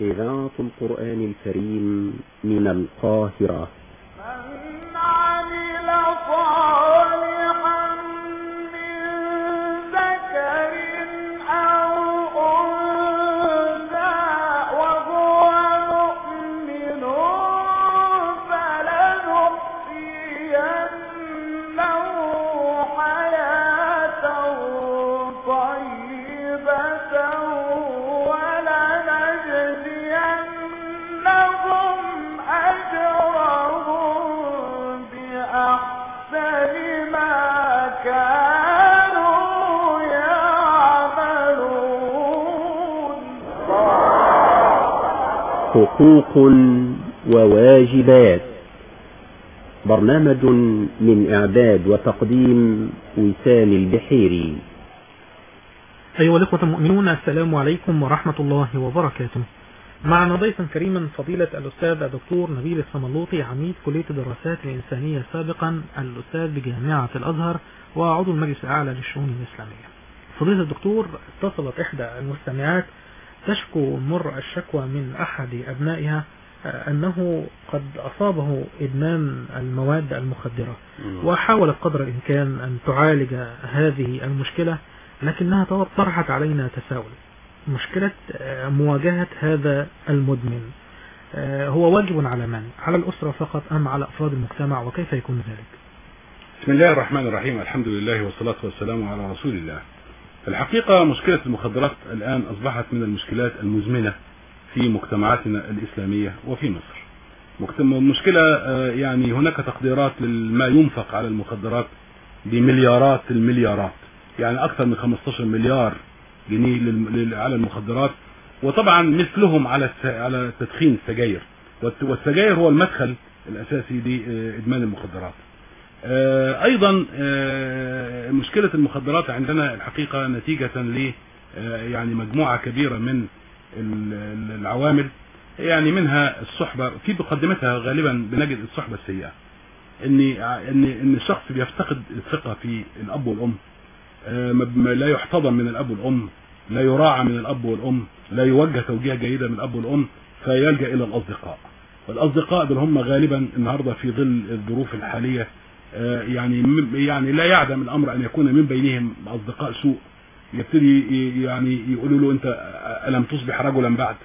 إذاعة القرآن الكريم من القاهرة. حقوق وواجبات. برنامج من إعداد وتقديم وسام البحيري. أيها الإخوة المؤمنون السلام عليكم ورحمة الله وبركاته. معنا ضيفا كريما فضيلة الأستاذ الدكتور نبيل الصملوطي عميد كلية الدراسات الإنسانية سابقا الأستاذ بجامعة الأزهر وعضو المجلس الأعلى للشؤون الإسلامية. فضيلة الدكتور اتصلت إحدى المستمعات تشكو مر الشكوى من أحد أبنائها آه، أنه قد أصابه إدمان المواد المخدرة وحاولت قدر الإمكان أن تعالج هذه المشكلة لكنها طرحت علينا تساؤل مشكلة آه، مواجهة هذا المدمن آه، هو واجب على من؟ على الأسرة فقط أم على أفراد المجتمع وكيف يكون ذلك؟ بسم الله الرحمن الرحيم الحمد لله والصلاة والسلام على رسول الله الحقيقة مشكلة المخدرات الآن أصبحت من المشكلات المزمنة في مجتمعاتنا الإسلامية وفي مصر. مشكلة آه، يعني هناك تقديرات لما ينفق على المخدرات بمليارات المليارات. يعني أكثر من 15 مليار جنيه على المخدرات. وطبعا مثلهم على على تدخين السجاير. والسجاير هو المدخل الأساسي لإدمان المخدرات. أيضا آه، مشكلة المخدرات عندنا الحقيقة نتيجة ل آه، يعني مجموعة كبيرة من ال- ال- العوامل يعني منها الصحبة في مقدمتها غالبا بنجد الصحبة السيئة ان ان إن الشخص بيفتقد الثقة في الأب والأم آه، لا يحتضن من الأب والأم لا يراعى من الأب والأم لا يوجه توجيه جيدة من الأب والأم فيلجأ إلى الأصدقاء. والأصدقاء دول هم غالبا النهارده في ظل الظروف الحالية آه، يعني م- يعني لا يعدم الأمر أن يكون من بينهم أصدقاء سوء. يبتدي يعني يقولوا له أنت ألم تصبح رجلا بعد؟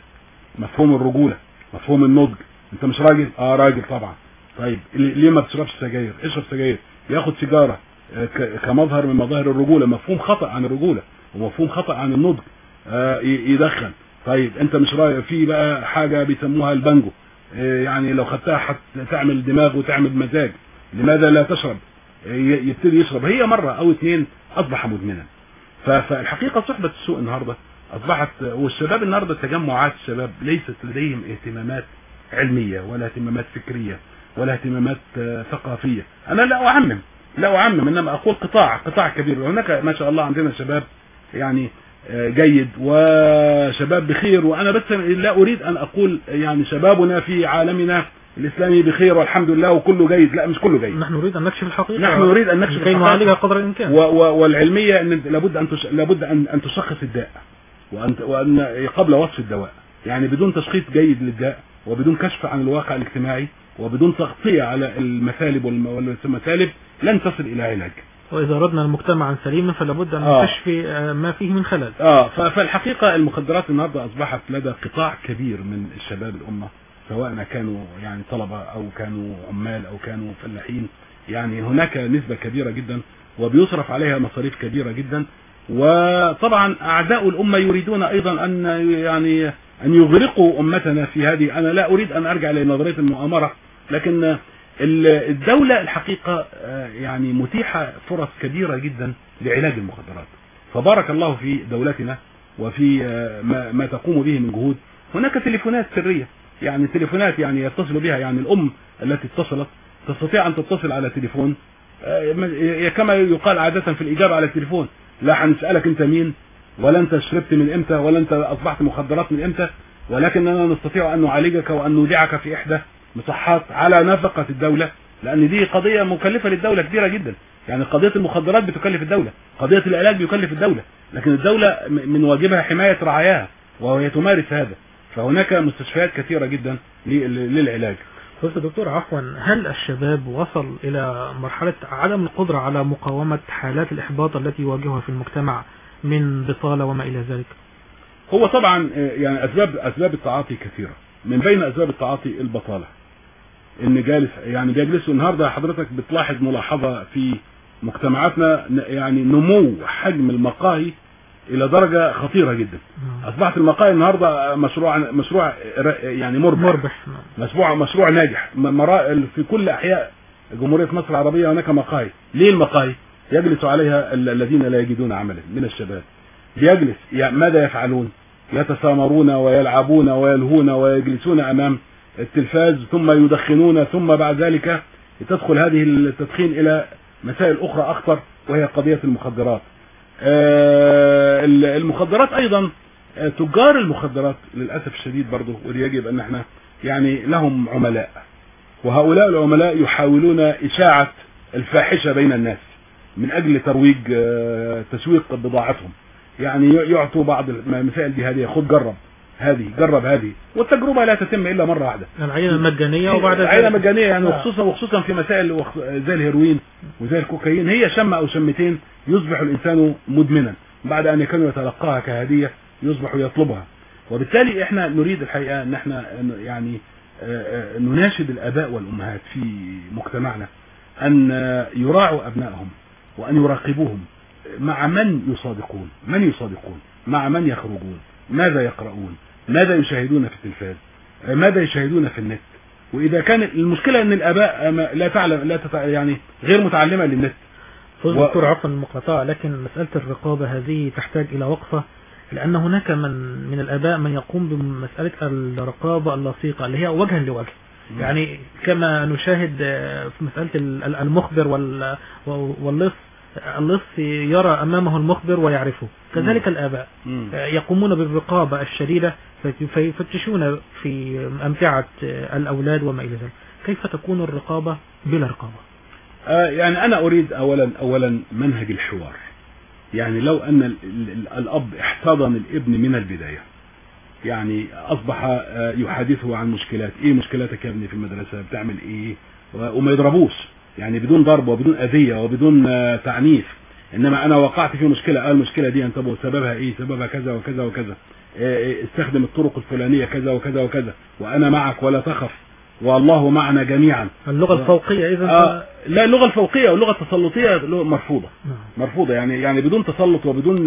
مفهوم الرجولة مفهوم النضج. أنت مش راجل؟ آه راجل طبعا. طيب ليه ما بتشربش سجاير؟ اشرب سجاير. ياخد سيجارة آه، كمظهر من مظاهر الرجولة. مفهوم خطأ عن الرجولة ومفهوم خطأ عن النضج. آه، يدخن. طيب أنت مش راجل. في بقى حاجة بيسموها البانجو. آه، يعني لو خدتها هتعمل دماغ وتعمل مزاج. لماذا لا تشرب؟ ي- يبتدي يشرب. هي مرة أو اتنين أصبح مدمنا. فالحقيقة صحبة السوء النهاردة أصبحت والشباب النهاردة تجمعات الشباب ليست لديهم اهتمامات علمية ولا اهتمامات فكرية ولا اهتمامات آه، ثقافية. أنا لا أعمم لا أعمم إنما أقول قطاع قطاع كبير. هناك ما شاء الله عندنا شباب يعني آه، جيد وشباب بخير وأنا بس لا أريد أن أقول يعني شبابنا في عالمنا الإسلامي بخير والحمد لله وكله جيد. لا مش كله جيد. نحن نريد أن نكشف الحقيقة. نحن نريد أن نكشف لكي الحقيقة. نعالجها قدر الإمكان. و و والعلمية إن لابد أن تش... لابد أن أن تشخص الداء وأن وأن قبل وصف الدواء. يعني بدون تشخيص جيد للداء وبدون كشف عن الواقع الاجتماعي وبدون تغطية على المثالب والم- والمثالب لن تصل إلى علاج. وإذا أردنا المجتمعا سليما فلا بد أن آه. نكتشف آه، ما فيه من خلل. آه ف- فالحقيقة المخدرات النهارده أصبحت لدى قطاع كبير من الشباب الأمة. سواء كانوا يعني طلبة أو كانوا عمال أو كانوا فلاحين. يعني هناك نسبة كبيرة جدا وبيصرف عليها مصاريف كبيرة جدا. وطبعا أعداء الأمة يريدون أيضا أن يعني أن يغرقوا أمتنا في هذه. أنا لا أريد أن أرجع لنظرية المؤامرة لكن ال- الدولة الحقيقة آه، يعني متيحة فرص كبيرة جدا لعلاج المخدرات. فبارك الله في دولتنا وفي آه، ما تقوم به من جهود. هناك تليفونات سرية. يعني تليفونات يعني يتصل بها يعني الأم التي اتصلت تستطيع أن تتصل على تليفون. آه، ما- كما يقال عادة في الإجابة على التليفون لا هنسألك أنت مين ولا أنت شربت من إمتى ولا أنت أصبحت مخدرات من إمتى ولكننا نستطيع أن نعالجك وأن نودعك في إحدى مصحات على نفقة الدولة لأن دي قضية مكلفة للدولة كبيرة جدا. يعني قضية المخدرات بتكلف الدولة قضية العلاج بيكلف الدولة لكن الدولة من واجبها حماية رعاياها وهي تمارس هذا. فهناك مستشفيات كثيرة جدا لل- للعلاج. قلت دكتور عفوا هل الشباب وصل إلى مرحلة عدم القدرة على مقاومة حالات الإحباط التي يواجهها في المجتمع من بطالة وما إلى ذلك؟ هو طبعا يعني أسباب أسباب التعاطي كثيرة. من بين أسباب التعاطي البطالة. إن جالس يعني بيجلسوا النهارده حضرتك بتلاحظ ملاحظة في مجتمعاتنا يعني نمو حجم المقاهي إلى درجة خطيرة جدا. أصبحت المقاهي النهارده مشروع مشروع يعني مربح. مربح نعم. مشروع مشروع ناجح. في كل أحياء جمهورية مصر العربية هناك مقاهي ليه المقاهي يجلس عليها ال- الذين لا يجدون عملا من الشباب. بيجلس يعني ماذا يفعلون؟ يتسامرون ويلعبون ويلهون ويجلسون أمام التلفاز ثم يدخنون ثم بعد ذلك تدخل هذه التدخين إلى مسائل أخرى أخطر وهي قضية المخدرات. المخدرات أيضا آه، تجار المخدرات للأسف الشديد برضه يجب أن إحنا يعني لهم عملاء. وهؤلاء العملاء يحاولون إشاعة الفاحشة بين الناس من أجل ترويج آه، تسويق بضاعتهم. يعني يعطوا بعض المسائل جهاديه خد جرب. هذه جرب هذه. والتجربة لا تتم إلا مرة واحدة. العينة المجانية وبعد ذلك- مجانية يعني آه. وخصوصا وخصوصا في مسائل زي الهيروين وزي الكوكايين هي شمة أو شمتين يصبح الإنسان مدمنا بعد أن كان يتلقاها كهدية يصبح يطلبها. وبالتالي إحنا نريد الحقيقة أن إحنا يعني آه، آه، نناشد الآباء والأمهات في مجتمعنا أن آه، يراعوا أبنائهم وأن يراقبوهم مع من يصادقون من يصادقون مع من يخرجون. ماذا يقرؤون؟ ماذا يشاهدون في التلفاز؟ آه، ماذا يشاهدون في النت؟ وإذا كان المشكلة إن الأباء ما- لا تعلم لا تتع... يعني غير متعلمة للنت. فوز و- دكتور عفوا المقاطعة لكن مسألة الرقابة هذه تحتاج إلى وقفة لأن هناك من من الآباء من يقوم بمسألة الرقابة اللصيقة اللي هي وجها لوجه. يعني كما نشاهد آه، في مسألة ال- ال- المخبر وال- واللص اللص يرى أمامه المخبر ويعرفه. كذلك الآباء. مم. يقومون بالرقابة الشديدة في- فيفتشون في أمتعة الأولاد وما إلى ذلك. كيف تكون الرقابة بلا رقابة؟ آه، يعني أنا أريد اولا اولا منهج الحوار. يعني لو أن ال- ال- الأب احتضن الابن من البداية يعني أصبح آه، يحادثه عن مشكلات إيه؟ مشكلاتك يا ابني في المدرسة بتعمل و- وما يضربوش. يعني بدون ضرب وبدون أذية وبدون آه، تعنيف. إنما أنا وقعت في مشكلة آه المشكلة دي انتبهوا سببها إيه؟ سببها كذا وكذا وكذا. آه، آه، استخدم الطرق الفلانية كذا وكذا وكذا. وأنا معك ولا تخف. والله معنا جميعا. اللغة الفوقية إذا آه لا اللغة الفوقية واللغة التسلطيه مرفوضة. نعم. مرفوضة يعني يعني بدون تسلط وبدون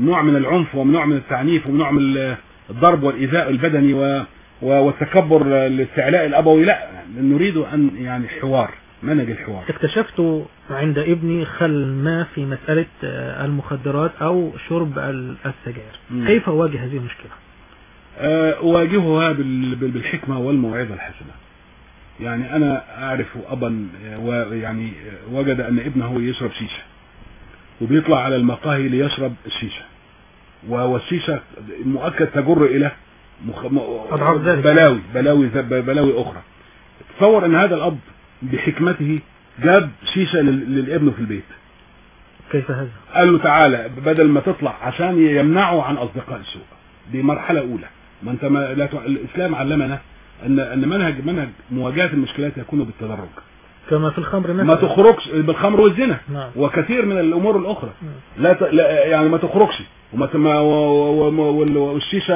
نوع من العنف ونوع من التعنيف ونوع من ال- الضرب والايذاء البدني والتكبر الاستعلاء الأبوي. لا نريد أن يعني حوار. منهج الحوار. اكتشفت عند ابني خل ما في مسألة آه، المخدرات أو شرب ال- السجائر مم. كيف أواجه هذه المشكلة؟ آه، أواجهها بال- بال- بالحكمة والموعظة الحسنة. يعني أنا أعرف أبا آه، ويعني آه، وجد أن ابنه يشرب شيشة وبيطلع على المقاهي ليشرب الشيشة والشيشة مؤكد تجر إلى مخ... بلاوي بلاوي بلاوي أخرى. تصور أن هذا الأب بحكمته جاب شيشة لل- للابن في البيت. كيف هذا؟ قال له تعالى بدل ما تطلع عشان يمنعه عن أصدقاء السوء. دي مرحله أولى. ما أنت ما لا ت... الإسلام علمنا ان أن منهج منهج مواجهة المشكلات يكون بالتدرج. كما في الخمر مثلا. ما تخرجش بالخمر والزنا. نعم. وكثير من الأمور الأخرى. مم. لا, ت... لا يعني ما تخرجش. وما. و... و... و... وال- والشيشه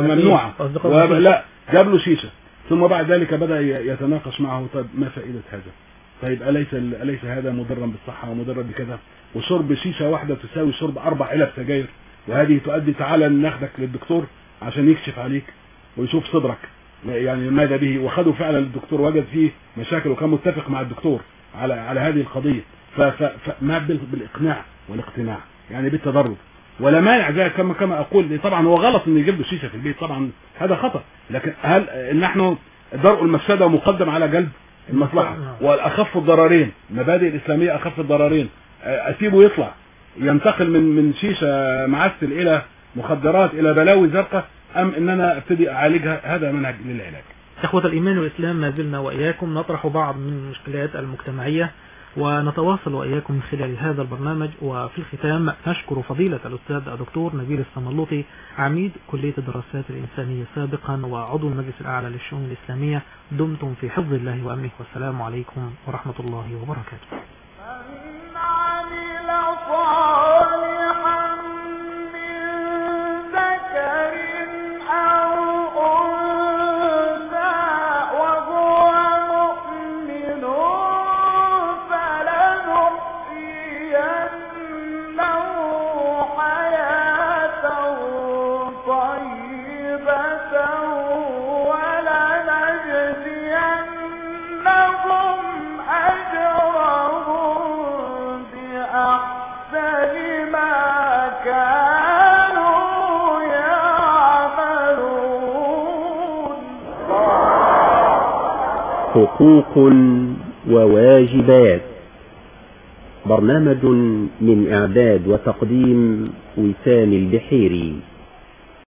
ممنوعة. أصدقاء وب... الشيشة. لا جاب له شيشة. ثم بعد ذلك بدأ ي- يتناقش معه طيب ما فائدة هذا؟ طيب أليس أليس هذا مضرا بالصحة ومضرا بكذا؟ وشرب شيشة واحدة تساوي شرب أربع علب سجاير وهذه تؤدي تعالى ناخدك للدكتور عشان يكشف عليك ويشوف صدرك. يعني ماذا به؟ وخدوا فعلا الدكتور وجد فيه مشاكل وكان متفق مع الدكتور على على هذه القضية. فما بال- بالإقناع والاقتناع يعني بالتدرج. ولا مانع زي كما كما أقول. طبعا هو غلط ان يجيب له شيشة في البيت طبعا هذا خطأ. لكن هل نحن درء المفسدة مقدم على جلب المصلحة؟ نعم. والاخف الضررين المبادئ الإسلامية أخف الضررين. أسيبه يطلع. ينتقل من من شيشة معسل إلى مخدرات إلى بلاوي زرقاء أم ان أنا أبتدي أعالجها؟ هذا منهج للعلاج. إخوة الإيمان والإسلام ما زلنا وإياكم نطرح بعض من المشكلات المجتمعية. ونتواصل وإياكم من خلال هذا البرنامج. وفي الختام نشكر فضيلة الأستاذ الدكتور نبيل السملوطي عميد كلية الدراسات الإنسانية سابقا وعضو المجلس الأعلى للشؤون الإسلامية دمتم في حفظ الله وأمنه. والسلام عليكم ورحمة الله وبركاته. حقوق وواجبات. برنامج من إعداد وتقديم وسام البحيري.